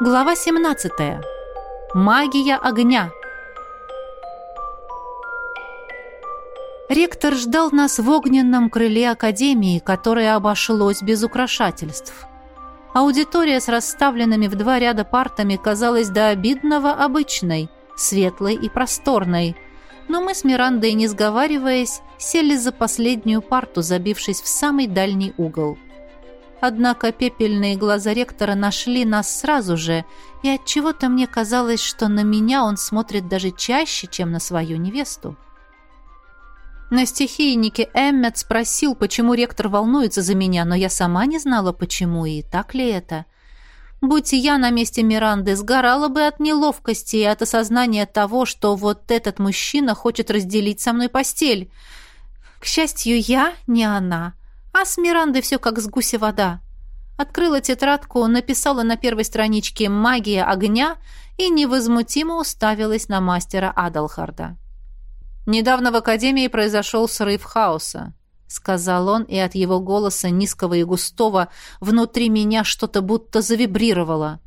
Глава 17. Магия огня. Ректор ждал нас в огненном крыле Академии, которое обошлось без украшательств. Аудитория с расставленными в два ряда партами казалась до обидного обычной, светлой и просторной. Но мы с Мирандой, не сговариваясь, сели за последнюю парту, забившись в самый дальний угол. Однако пепельные глаза ректора нашли нас сразу же, и от чего то мне казалось, что на меня он смотрит даже чаще, чем на свою невесту. На стихийнике Эммет спросил, почему ректор волнуется за меня, но я сама не знала, почему и так ли это. Будь я на месте Миранды, сгорала бы от неловкости и от осознания того, что вот этот мужчина хочет разделить со мной постель. К счастью, я не она — а с Мирандой все как с гуся вода. Открыла тетрадку, написала на первой страничке «Магия огня» и невозмутимо уставилась на мастера Адалхарда. «Недавно в Академии произошел срыв хаоса», — сказал он, и от его голоса, низкого и густого, внутри меня что-то будто завибрировало.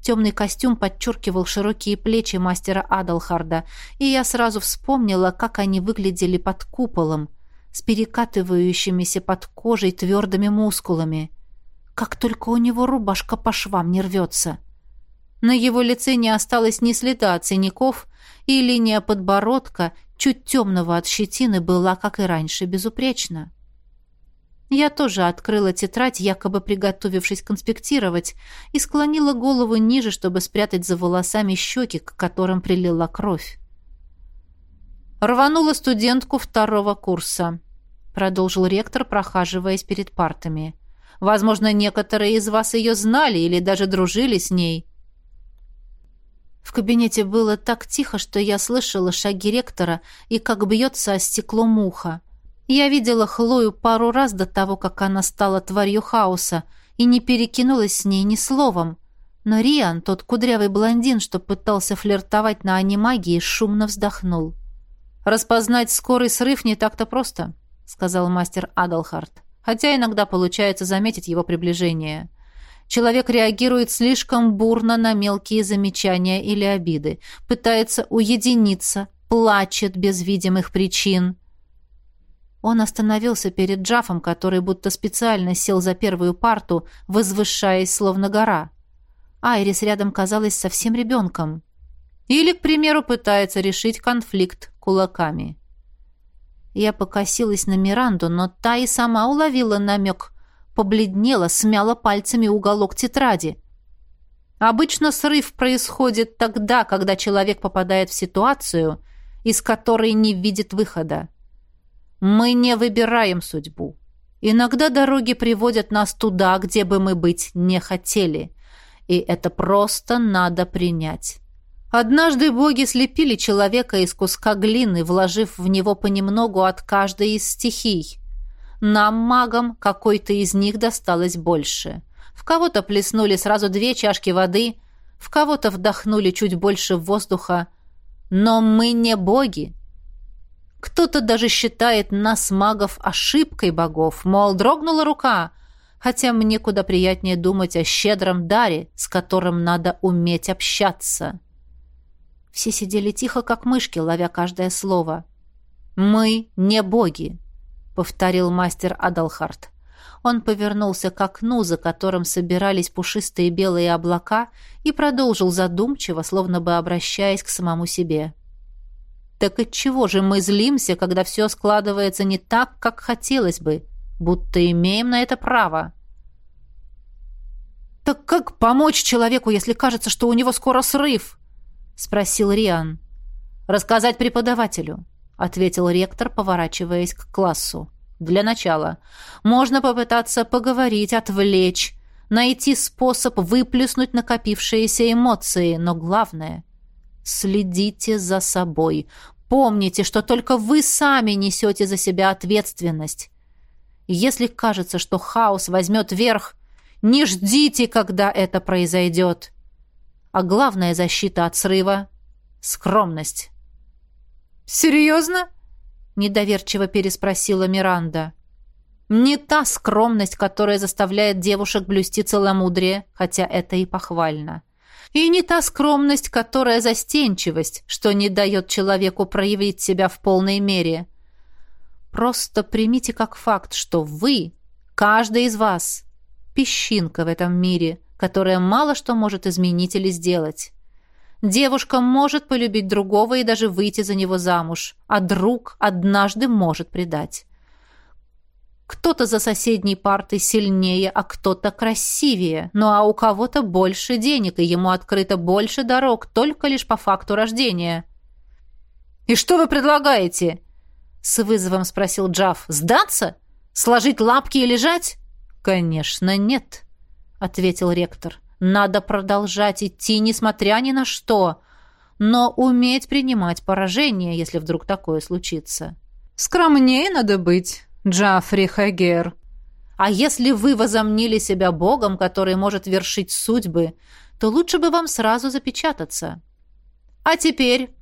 Темный костюм подчеркивал широкие плечи мастера Адалхарда, и я сразу вспомнила, как они выглядели под куполом — с перекатывающимися под кожей твердыми мускулами. Как только у него рубашка по швам не рвется. На его лице не осталось ни следа от синяков, и линия подбородка, чуть темного от щетины, была, как и раньше, безупречна. Я тоже открыла тетрадь, якобы приготовившись конспектировать, и склонила голову ниже, чтобы спрятать за волосами щеки, к которым прилила кровь. Рванула студентку второго курса, продолжил ректор, прохаживаясь перед партами. Возможно, некоторые из вас ее знали или даже дружили с ней. В кабинете было так тихо, что я слышала шаги ректора и как бьется о стекло муха. Я видела Хлою пару раз до того, как она стала тварью хаоса, и не перекинулась с ней ни словом. Но Риан, тот кудрявый блондин, что пытался флиртовать на анимагии, шумно вздохнул. «Распознать скорый срыв не так-то просто», — сказал мастер Адалхарт. «Хотя иногда получается заметить его приближение. Человек реагирует слишком бурно на мелкие замечания или обиды, пытается уединиться, плачет без видимых причин». Он остановился перед Джафом, который будто специально сел за первую парту, возвышаясь, словно гора. Айрис рядом казалась совсем ребенком. Или, к примеру, пытается решить конфликт кулаками. Я покосилась на Миранду, но та и сама уловила намек. Побледнела, смяла пальцами уголок тетради. Обычно срыв происходит тогда, когда человек попадает в ситуацию, из которой не видит выхода. Мы не выбираем судьбу. Иногда дороги приводят нас туда, где бы мы быть не хотели. И это просто надо принять. Однажды боги слепили человека из куска глины, вложив в него понемногу от каждой из стихий. Нам, магам, какой-то из них досталось больше. В кого-то плеснули сразу две чашки воды, в кого-то вдохнули чуть больше воздуха. Но мы не боги. Кто-то даже считает нас, магов, ошибкой богов, мол, дрогнула рука, хотя мне куда приятнее думать о щедром даре, с которым надо уметь общаться». Все сидели тихо, как мышки, ловя каждое слово. «Мы не боги», — повторил мастер Адалхарт. Он повернулся к окну, за которым собирались пушистые белые облака, и продолжил задумчиво, словно бы обращаясь к самому себе. «Так отчего же мы злимся, когда все складывается не так, как хотелось бы, будто имеем на это право?» «Так как помочь человеку, если кажется, что у него скоро срыв?» — спросил Риан. «Рассказать преподавателю», — ответил ректор, поворачиваясь к классу. «Для начала. Можно попытаться поговорить, отвлечь, найти способ выплеснуть накопившиеся эмоции, но главное — следите за собой. Помните, что только вы сами несете за себя ответственность. Если кажется, что хаос возьмет верх, не ждите, когда это произойдет а главная защита от срыва — скромность. «Серьезно?» — недоверчиво переспросила Миранда. Не та скромность, которая заставляет девушек блюсти целомудрие, хотя это и похвально. И не та скромность, которая застенчивость, что не дает человеку проявить себя в полной мере. Просто примите как факт, что вы, каждый из вас, песчинка в этом мире, которая мало что может изменить или сделать. Девушка может полюбить другого и даже выйти за него замуж, а друг однажды может предать. Кто-то за соседней партой сильнее, а кто-то красивее. Ну а у кого-то больше денег, и ему открыто больше дорог, только лишь по факту рождения. «И что вы предлагаете?» С вызовом спросил Джав. «Сдаться? Сложить лапки и лежать?» «Конечно, нет», — ответил ректор. «Надо продолжать идти, несмотря ни на что, но уметь принимать поражение, если вдруг такое случится». «Скромнее надо быть», Джафри Хагер. А если вы возомнили себя богом, который может вершить судьбы, то лучше бы вам сразу запечататься. А теперь...»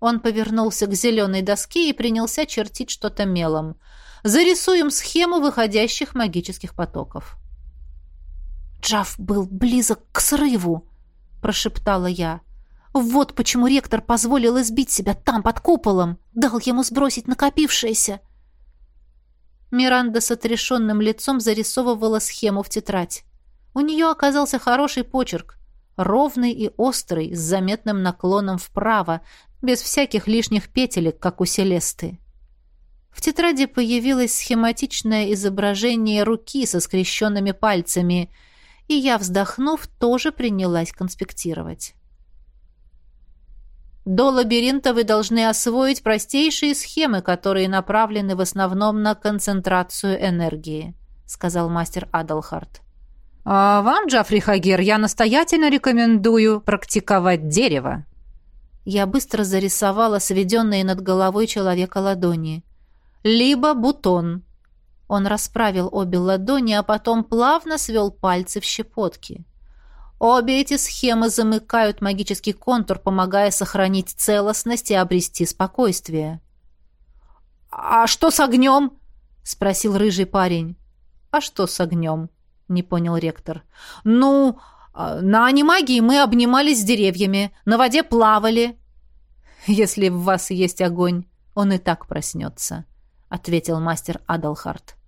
Он повернулся к зеленой доске и принялся чертить что-то мелом. «Зарисуем схему выходящих магических потоков». «Джаф был близок к срыву», — прошептала я. «Вот почему ректор позволил избить себя там, под куполом, дал ему сбросить накопившееся». Миранда с отрешенным лицом зарисовывала схему в тетрадь. У нее оказался хороший почерк, ровный и острый, с заметным наклоном вправо, без всяких лишних петелек, как у Селесты. В тетради появилось схематичное изображение руки со скрещенными пальцами, и я, вздохнув, тоже принялась конспектировать. До лабиринта вы должны освоить простейшие схемы, которые направлены в основном на концентрацию энергии», — сказал мастер Адалхарт. «А вам, Джафри Хагер, я настоятельно рекомендую практиковать дерево». Я быстро зарисовала сведенные над головой человека ладони. «Либо бутон». Он расправил обе ладони, а потом плавно свел пальцы в щепотки. Обе эти схемы замыкают магический контур, помогая сохранить целостность и обрести спокойствие. «А что с огнем?» — спросил рыжий парень. «А что с огнем?» — не понял ректор. «Ну, а, на анимагии мы обнимались с деревьями, на воде плавали». «Если в вас есть огонь, он и так проснется», — ответил мастер Адалхарт.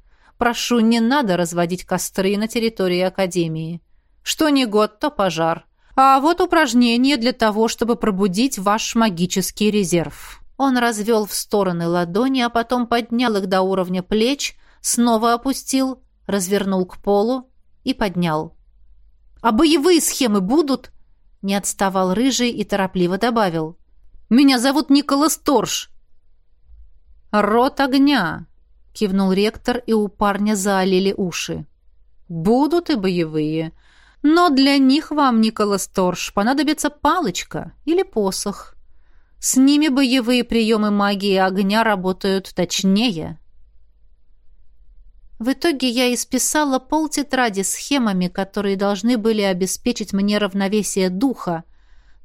«Прошу, не надо разводить костры на территории Академии. Что не год, то пожар. А вот упражнение для того, чтобы пробудить ваш магический резерв. Он развел в стороны ладони, а потом поднял их до уровня плеч, снова опустил, развернул к полу и поднял. «А боевые схемы будут?» Не отставал рыжий и торопливо добавил. «Меня зовут Николас Торш». «Рот огня», — кивнул ректор, и у парня заолели уши. «Будут и боевые. Но для них вам, Николас Торш, понадобится палочка или посох. С ними боевые приемы магии огня работают точнее. В итоге я исписала полтетради схемами, которые должны были обеспечить мне равновесие духа,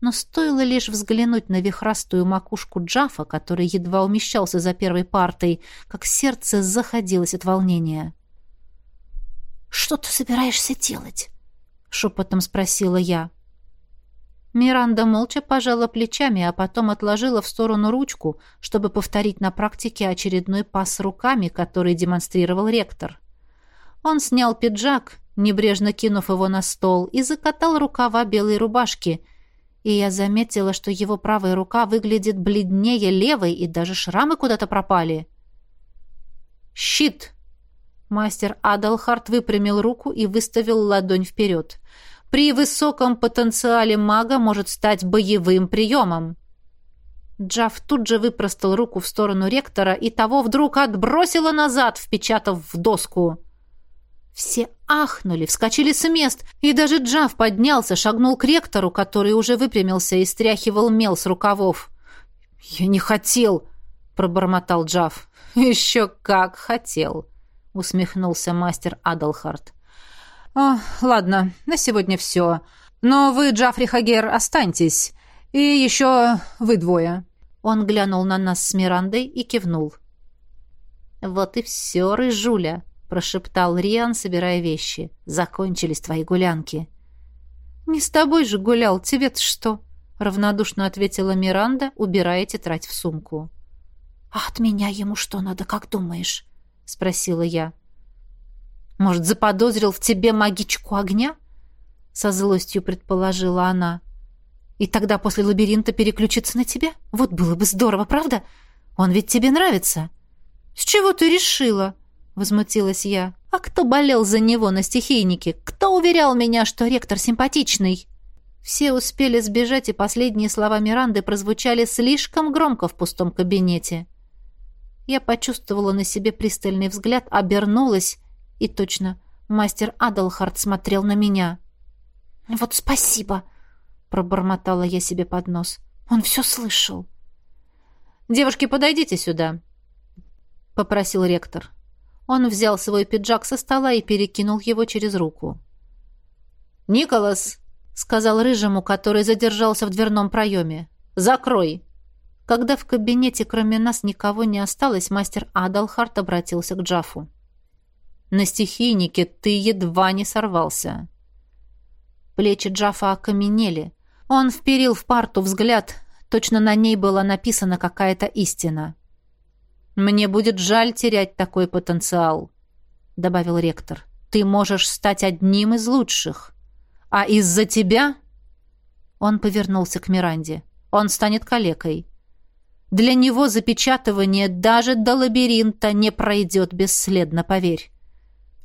но стоило лишь взглянуть на вихрастую макушку Джафа, который едва умещался за первой партой, как сердце заходилось от волнения. «Что ты собираешься делать?» — шепотом спросила я. Миранда молча пожала плечами, а потом отложила в сторону ручку, чтобы повторить на практике очередной пас руками, который демонстрировал ректор. Он снял пиджак, небрежно кинув его на стол, и закатал рукава белой рубашки, и я заметила, что его правая рука выглядит бледнее левой, и даже шрамы куда-то пропали. «Щит!» Мастер Адалхарт выпрямил руку и выставил ладонь вперед. «При высоком потенциале мага может стать боевым приемом». Джав тут же выпростал руку в сторону ректора, и того вдруг отбросило назад, впечатав в доску. Все ахнули, вскочили с мест, и даже Джав поднялся, шагнул к ректору, который уже выпрямился и стряхивал мел с рукавов. «Я не хотел», — пробормотал Джав. «Еще как хотел», усмехнулся мастер Адалхарт. «О, ладно, на сегодня все. Но вы, Джафри Хагер, останьтесь. И еще вы двое». Он глянул на нас с Мирандой и кивнул. «Вот и все, рыжуля», — прошептал Риан, собирая вещи. «Закончились твои гулянки». «Не с тобой же гулял, тебе-то что?» — равнодушно ответила Миранда, убирая тетрадь в сумку. «А от меня ему что надо, как думаешь?» — спросила я. «Может, заподозрил в тебе магичку огня?» — со злостью предположила она. «И тогда после лабиринта переключиться на тебя? Вот было бы здорово, правда? Он ведь тебе нравится». «С чего ты решила?» — возмутилась я. «А кто болел за него на стихийнике? Кто уверял меня, что ректор симпатичный?» Все успели сбежать, и последние слова Миранды прозвучали слишком громко в пустом кабинете. Я почувствовала на себе пристальный взгляд, обернулась, и точно, мастер Адалхард смотрел на меня. «Вот спасибо!» — пробормотала я себе под нос. «Он все слышал». «Девушки, подойдите сюда», — попросил ректор. Он взял свой пиджак со стола и перекинул его через руку. «Николас!» сказал рыжему, который задержался в дверном проеме. «Закрой!» Когда в кабинете кроме нас никого не осталось, мастер Адалхарт обратился к Джафу. «На стихийнике ты едва не сорвался». Плечи Джафа окаменели. Он вперил в парту взгляд. Точно на ней была написана какая-то истина. «Мне будет жаль терять такой потенциал», — добавил ректор. «Ты можешь стать одним из лучших». А из-за тебя...» Он повернулся к Миранде. «Он станет калекой. Для него запечатывание даже до лабиринта не пройдет бесследно, поверь.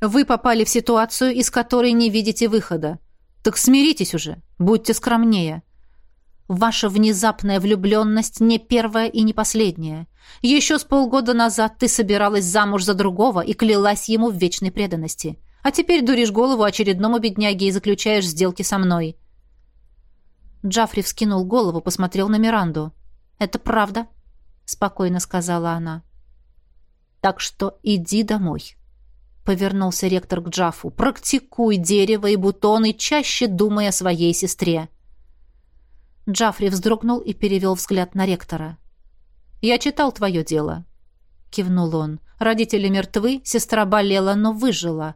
Вы попали в ситуацию, из которой не видите выхода. Так смиритесь уже, будьте скромнее. Ваша внезапная влюбленность не первая и не последняя. Еще с полгода назад ты собиралась замуж за другого и клялась ему в вечной преданности. А теперь дуришь голову очередному бедняге и заключаешь сделки со мной». Джафри вскинул голову, посмотрел на Миранду. «Это правда», — спокойно сказала она. «Так что иди домой», — повернулся ректор к Джафу. «Практикуй дерево и бутоны, чаще думая о своей сестре». Джафри вздрогнул и перевел взгляд на ректора. «Я читал твое дело», — кивнул он. «Родители мертвы, сестра болела, но выжила.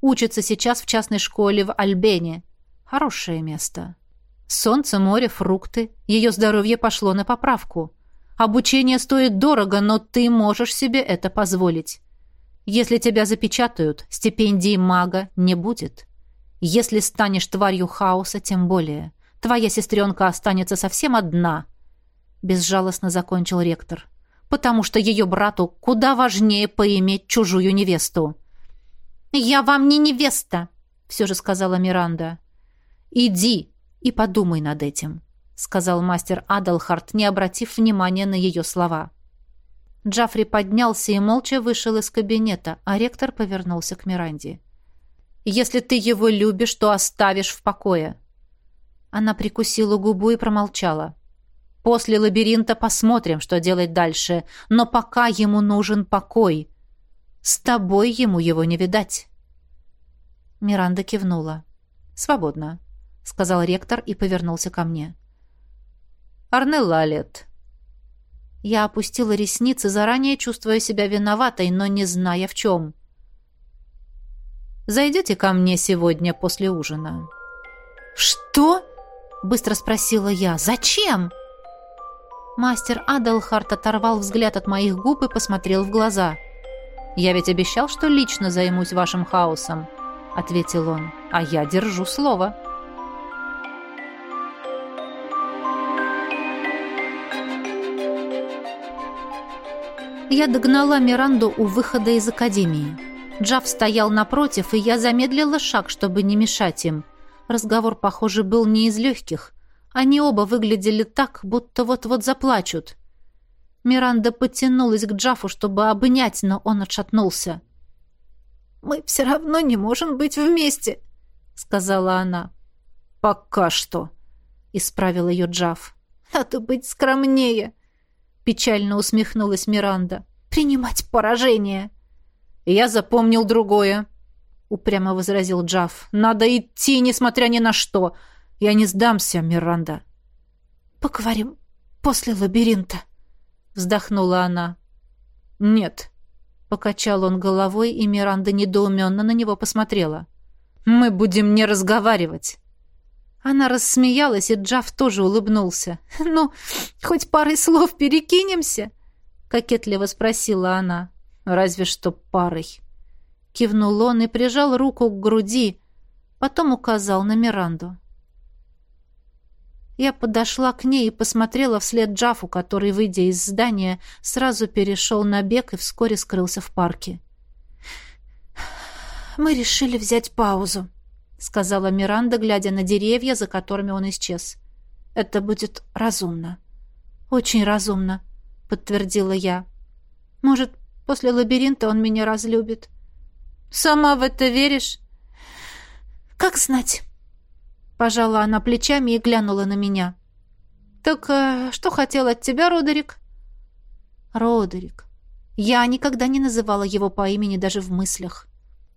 Учится сейчас в частной школе в Альбене. Хорошее место. Солнце, море, фрукты. Ее здоровье пошло на поправку. Обучение стоит дорого, но ты можешь себе это позволить. Если тебя запечатают, стипендии мага не будет. Если станешь тварью хаоса, тем более. Твоя сестренка останется совсем одна. Безжалостно закончил ректор. Потому что ее брату куда важнее поиметь чужую невесту. «Я вам не невеста», — все же сказала Миранда. «Иди и подумай над этим», — сказал мастер Адалхарт, не обратив внимания на ее слова. Джафри поднялся и молча вышел из кабинета, а ректор повернулся к Миранде. «Если ты его любишь, то оставишь в покое». Она прикусила губу и промолчала. «После лабиринта посмотрим, что делать дальше, но пока ему нужен покой. С тобой ему его не видать. Миранда кивнула. Свободно, сказал ректор и повернулся ко мне. Арнелла Лет. Я опустила ресницы, заранее чувствуя себя виноватой, но не зная в чем. Зайдете ко мне сегодня после ужина. Что? Быстро спросила я. Зачем? Мастер Адалхарт оторвал взгляд от моих губ и посмотрел в глаза. «Я ведь обещал, что лично займусь вашим хаосом», — ответил он. «А я держу слово». Я догнала Миранду у выхода из академии. Джав стоял напротив, и я замедлила шаг, чтобы не мешать им. Разговор, похоже, был не из легких. Они оба выглядели так, будто вот-вот заплачут. Миранда потянулась к Джафу, чтобы обнять, но он отшатнулся. «Мы все равно не можем быть вместе», — сказала она. «Пока что», — исправил ее Джаф. «Надо быть скромнее», — печально усмехнулась Миранда. «Принимать поражение». «Я запомнил другое», — упрямо возразил Джаф. «Надо идти, несмотря ни на что. Я не сдамся, Миранда». «Поговорим после лабиринта», вздохнула она. Нет, Покачал он головой, и Миранда недоуменно на него посмотрела. «Мы будем не разговаривать». Она рассмеялась, и Джав тоже улыбнулся. «Ну, хоть парой слов перекинемся?» — кокетливо спросила она. «Разве что парой». Кивнул он и прижал руку к груди, потом указал на Миранду. Я подошла к ней и посмотрела вслед Джафу, который, выйдя из здания, сразу перешел на бег и вскоре скрылся в парке. «Мы решили взять паузу», — сказала Миранда, глядя на деревья, за которыми он исчез. «Это будет разумно». «Очень разумно», — подтвердила я. «Может, после лабиринта он меня разлюбит?» «Сама в это веришь?» «Как знать». Пожала она плечами и глянула на меня. «Так э, что хотел от тебя, Родерик?» «Родерик. Я никогда не называла его по имени даже в мыслях.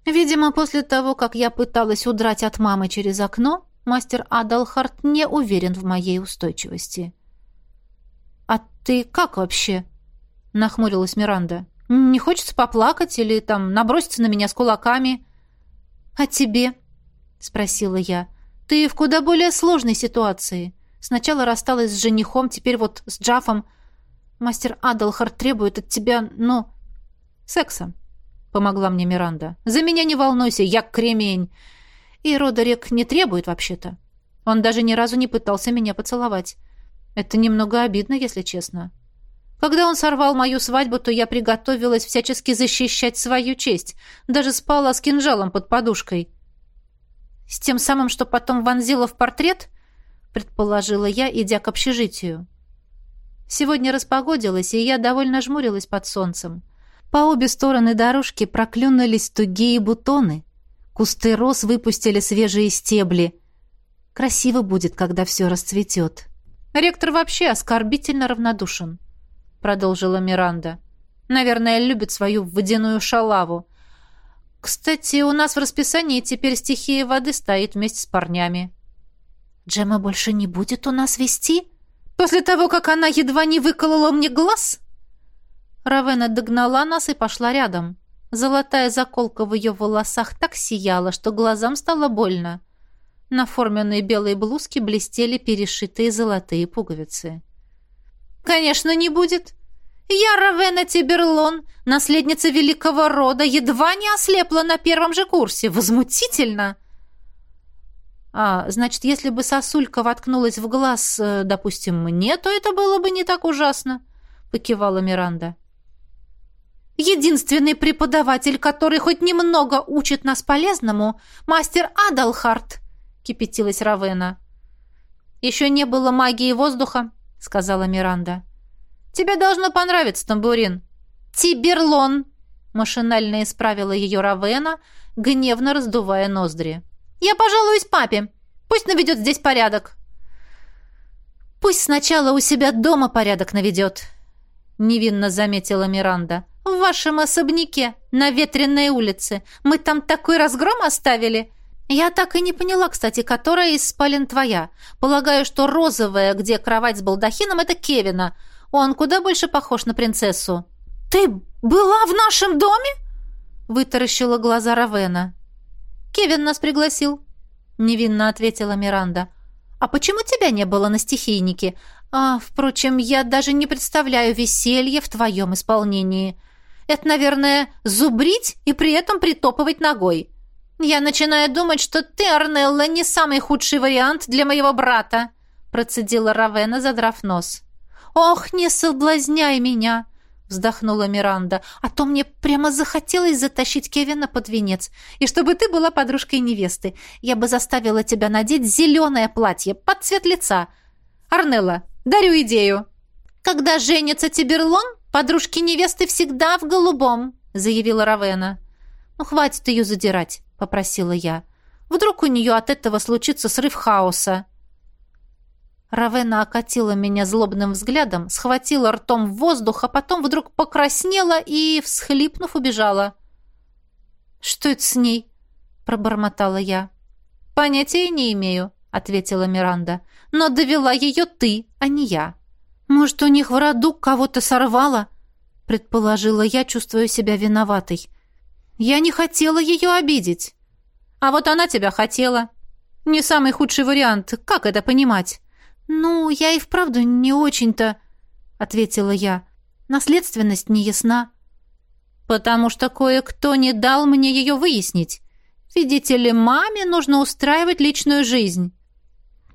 Видимо, после того, как я пыталась удрать от мамы через окно, мастер Адалхарт не уверен в моей устойчивости». «А ты как вообще?» — нахмурилась Миранда. «Не хочется поплакать или там наброситься на меня с кулаками?» «А тебе?» — спросила я. Ты в куда более сложной ситуации. Сначала рассталась с женихом, теперь вот с Джафом. Мастер Адалхард требует от тебя, ну, секса. Помогла мне Миранда. За меня не волнуйся, я кремень. И Родерик не требует вообще-то. Он даже ни разу не пытался меня поцеловать. Это немного обидно, если честно. Когда он сорвал мою свадьбу, то я приготовилась всячески защищать свою честь. Даже спала с кинжалом под подушкой. С тем самым, что потом вонзила в портрет, предположила я, идя к общежитию. Сегодня распогодилось, и я довольно жмурилась под солнцем. По обе стороны дорожки проклюнулись тугие бутоны. Кусты роз выпустили свежие стебли. Красиво будет, когда все расцветет. Ректор вообще оскорбительно равнодушен, продолжила Миранда. Наверное, любит свою водяную шалаву. Кстати, у нас в расписании теперь стихия воды стоит вместе с парнями. Джема больше не будет у нас вести? После того, как она едва не выколола мне глаз? Равена догнала нас и пошла рядом. Золотая заколка в ее волосах так сияла, что глазам стало больно. На форменной белой блузке блестели перешитые золотые пуговицы. «Конечно, не будет!» Я, Равена Тиберлон, наследница великого рода, едва не ослепла на первом же курсе. Возмутительно!» «А, значит, если бы сосулька воткнулась в глаз, э, допустим, мне, то это было бы не так ужасно», — покивала Миранда. «Единственный преподаватель, который хоть немного учит нас полезному, мастер Адалхарт», — кипятилась Равена. «Еще не было магии воздуха», — сказала Миранда. Тебе должно понравиться, тамбурин». «Тиберлон!» — машинально исправила ее Равена, гневно раздувая ноздри. «Я пожалуюсь папе. Пусть наведет здесь порядок». «Пусть сначала у себя дома порядок наведет», — невинно заметила Миранда. «В вашем особняке, на ветреной улице. Мы там такой разгром оставили. Я так и не поняла, кстати, которая из спален твоя. Полагаю, что розовая, где кровать с балдахином, это Кевина, он куда больше похож на принцессу. «Ты была в нашем доме?» вытаращила глаза Равена. «Кевин нас пригласил», — невинно ответила Миранда. «А почему тебя не было на стихийнике? А, впрочем, я даже не представляю веселье в твоем исполнении. Это, наверное, зубрить и при этом притопывать ногой. Я начинаю думать, что ты, Арнелла, не самый худший вариант для моего брата», процедила Равена, задрав нос. «Ох, не соблазняй меня!» вздохнула Миранда. «А то мне прямо захотелось затащить Кевина под венец. И чтобы ты была подружкой невесты. Я бы заставила тебя надеть зеленое платье под цвет лица. Арнелла, дарю идею!» «Когда женится Тиберлон, подружки невесты всегда в голубом», заявила Равена. «Ну, хватит ее задирать», — попросила я. «Вдруг у нее от этого случится срыв хаоса». Равена окатила меня злобным взглядом, схватила ртом в воздух, а потом вдруг покраснела и, всхлипнув, убежала. «Что это с ней?» — пробормотала я. «Понятия не имею», — ответила Миранда. «Но довела ее ты, а не я». «Может, у них в роду кого-то сорвало?» — предположила я, чувствуя себя виноватой. «Я не хотела ее обидеть». «А вот она тебя хотела. Не самый худший вариант. Как это понимать?» «Ну, я и вправду не очень-то...» — ответила я. «Наследственность не ясна». «Потому что кое-кто не дал мне ее выяснить. Видите ли, маме нужно устраивать личную жизнь».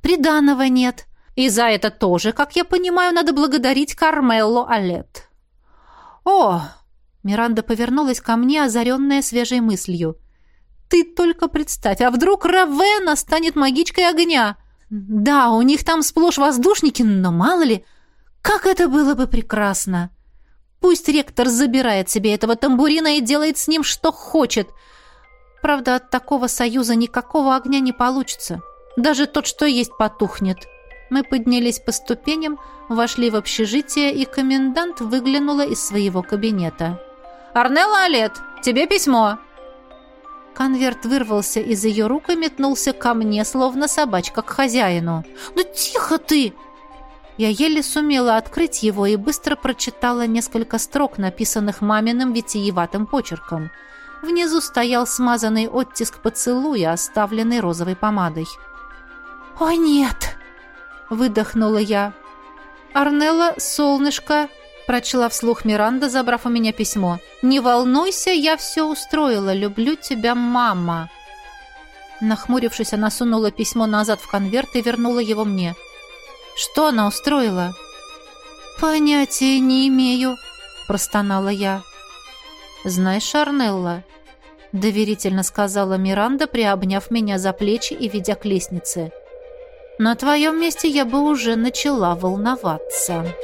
«Приданого нет. И за это тоже, как я понимаю, надо благодарить Кармелло Алет». «О!» — Миранда повернулась ко мне, озаренная свежей мыслью. «Ты только представь, а вдруг Равена станет магичкой огня?» Да, у них там сплошь воздушники, но мало ли, как это было бы прекрасно. Пусть ректор забирает себе этого тамбурина и делает с ним что хочет. Правда, от такого союза никакого огня не получится. Даже тот, что есть, потухнет. Мы поднялись по ступеням, вошли в общежитие, и комендант выглянула из своего кабинета. «Арнелла Олет, тебе письмо!» Конверт вырвался из ее рук и метнулся ко мне, словно собачка к хозяину. «Ну тихо ты!» Я еле сумела открыть его и быстро прочитала несколько строк, написанных маминым витиеватым почерком. Внизу стоял смазанный оттиск поцелуя, оставленный розовой помадой. «О, нет!» — выдохнула я. «Арнелла, солнышко!» Прочла вслух Миранда, забрав у меня письмо. «Не волнуйся, я все устроила. Люблю тебя, мама». Нахмурившись, она сунула письмо назад в конверт и вернула его мне. «Что она устроила?» «Понятия не имею», — простонала я. «Знаешь, Шарнелла», — доверительно сказала Миранда, приобняв меня за плечи и ведя к лестнице. «На твоем месте я бы уже начала волноваться».